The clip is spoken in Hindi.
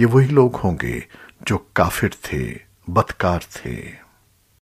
ये वही लोग होंगे जो काफिर थे बदकार थे।